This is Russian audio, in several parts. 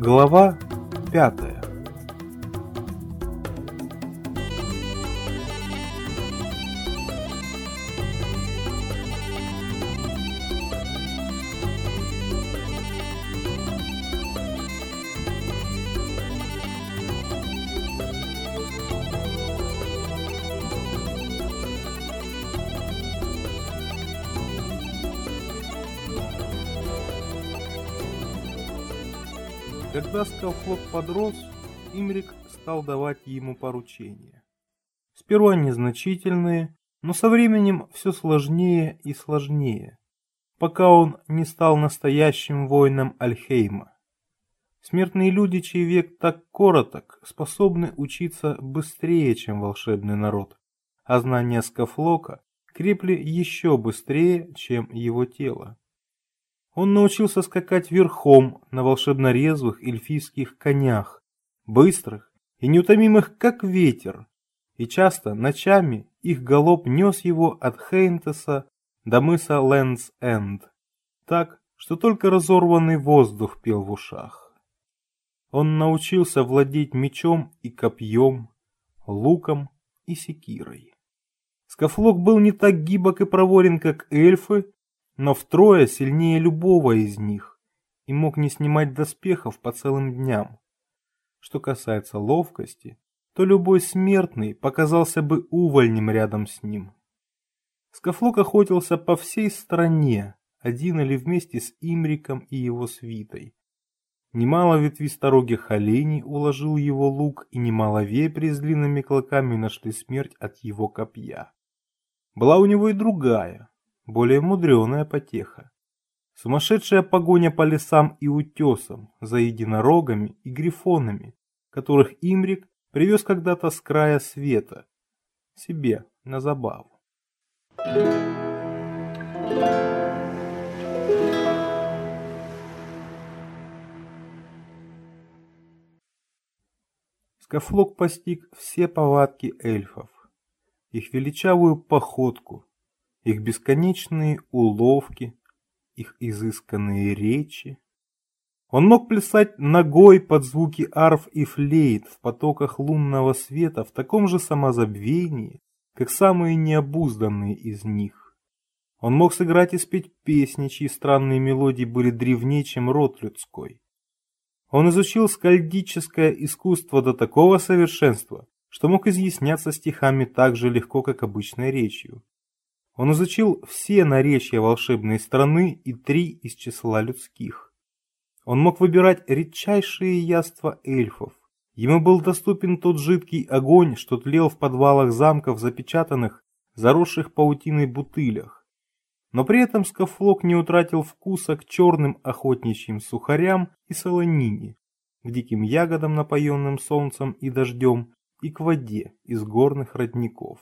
Глава пятая Когда Скалфлок подрос, Имрик стал давать ему поручения. Сперва незначительные, но со временем все сложнее и сложнее, пока он не стал настоящим воином Альхейма. Смертные люди, чей век так короток, способны учиться быстрее, чем волшебный народ, а знания Скафлока крепли еще быстрее, чем его тело. Он научился скакать верхом на волшебно-резвых эльфийских конях, быстрых и неутомимых, как ветер, и часто ночами их галоп нес его от Хейнтеса до мыса Лэндс-Энд, так, что только разорванный воздух пел в ушах. Он научился владеть мечом и копьем, луком и секирой. Скафлок был не так гибок и проворен, как эльфы, но втрое сильнее любого из них и мог не снимать доспехов по целым дням. Что касается ловкости, то любой смертный показался бы увольнем рядом с ним. Скафлок охотился по всей стране, один или вместе с Имриком и его свитой. Немало ветвисторогих оленей уложил его лук, и немало вепрей с длинными клыками нашли смерть от его копья. Была у него и другая, более мудреная потеха. Сумасшедшая погоня по лесам и утесам за единорогами и грифонами, которых Имрик привез когда-то с края света, себе на забаву. Скафлок постиг все повадки эльфов, их величавую походку, их бесконечные уловки, их изысканные речи. Он мог плясать ногой под звуки арф и флейт в потоках лунного света в таком же самозабвении, как самые необузданные из них. Он мог сыграть и спеть песни, чьи странные мелодии были древнее, чем род людской. Он изучил скальдическое искусство до такого совершенства, что мог изъясняться стихами так же легко, как обычной речью. Он изучил все наречия волшебной страны и три из числа людских. Он мог выбирать редчайшие яства эльфов. Ему был доступен тот жидкий огонь, что тлел в подвалах замков, запечатанных, заросших паутиной бутылях. Но при этом Скафлок не утратил вкуса к черным охотничьим сухарям и солонине, к диким ягодам, напоенным солнцем и дождем, и к воде из горных родников.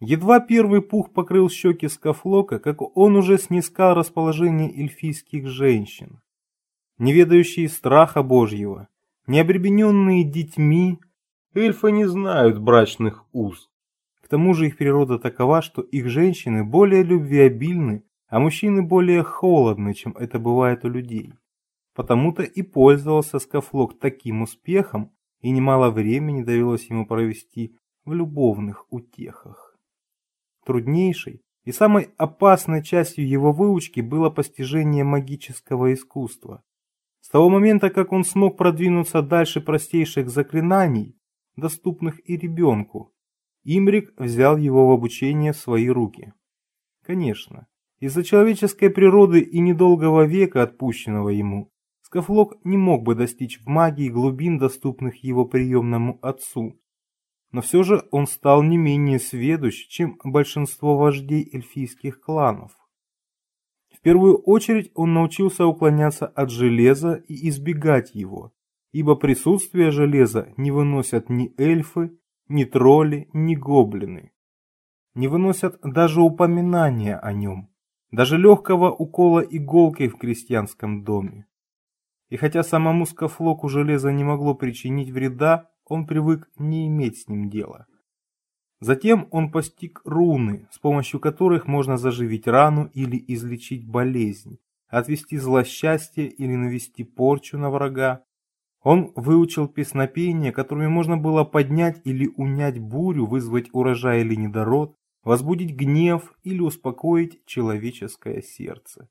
Едва первый пух покрыл щеки Скафлока, как он уже снискал расположение эльфийских женщин. Не ведающие страха Божьего, не обребененные детьми, эльфы не знают брачных уз. К тому же их природа такова, что их женщины более любвеобильны, а мужчины более холодны, чем это бывает у людей. Потому-то и пользовался Скафлок таким успехом, и немало времени довелось ему провести в любовных утехах. Труднейшей и самой опасной частью его выучки было постижение магического искусства. С того момента, как он смог продвинуться дальше простейших заклинаний, доступных и ребенку, Имрик взял его в обучение в свои руки. Конечно, из-за человеческой природы и недолгого века, отпущенного ему, Скафлок не мог бы достичь в магии глубин, доступных его приемному отцу, но все же он стал не менее сведущ, чем большинство вождей эльфийских кланов. В первую очередь он научился уклоняться от железа и избегать его, ибо присутствие железа не выносят ни эльфы, ни тролли, ни гоблины. Не выносят даже упоминания о нем, даже легкого укола иголкой в крестьянском доме. И хотя самому скафлоку железо не могло причинить вреда, он привык не иметь с ним дела. Затем он постиг руны, с помощью которых можно заживить рану или излечить болезнь, отвести злосчастье или навести порчу на врага, Он выучил песнопения, которыми можно было поднять или унять бурю, вызвать урожай или недород, возбудить гнев или успокоить человеческое сердце.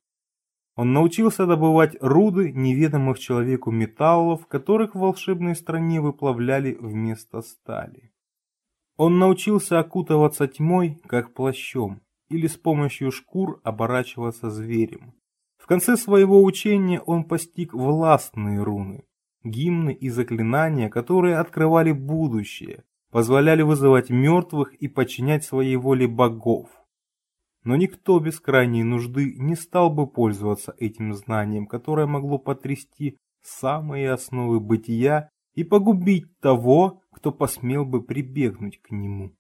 Он научился добывать руды неведомых человеку металлов, которых в волшебной стране выплавляли вместо стали. Он научился окутываться тьмой, как плащом, или с помощью шкур оборачиваться зверем. В конце своего учения он постиг властные руны, гимны и заклинания, которые открывали будущее, позволяли вызывать мертвых и подчинять своей воле богов. Но никто без крайней нужды не стал бы пользоваться этим знанием, которое могло потрясти самые основы бытия и погубить того, кто посмел бы прибегнуть к нему.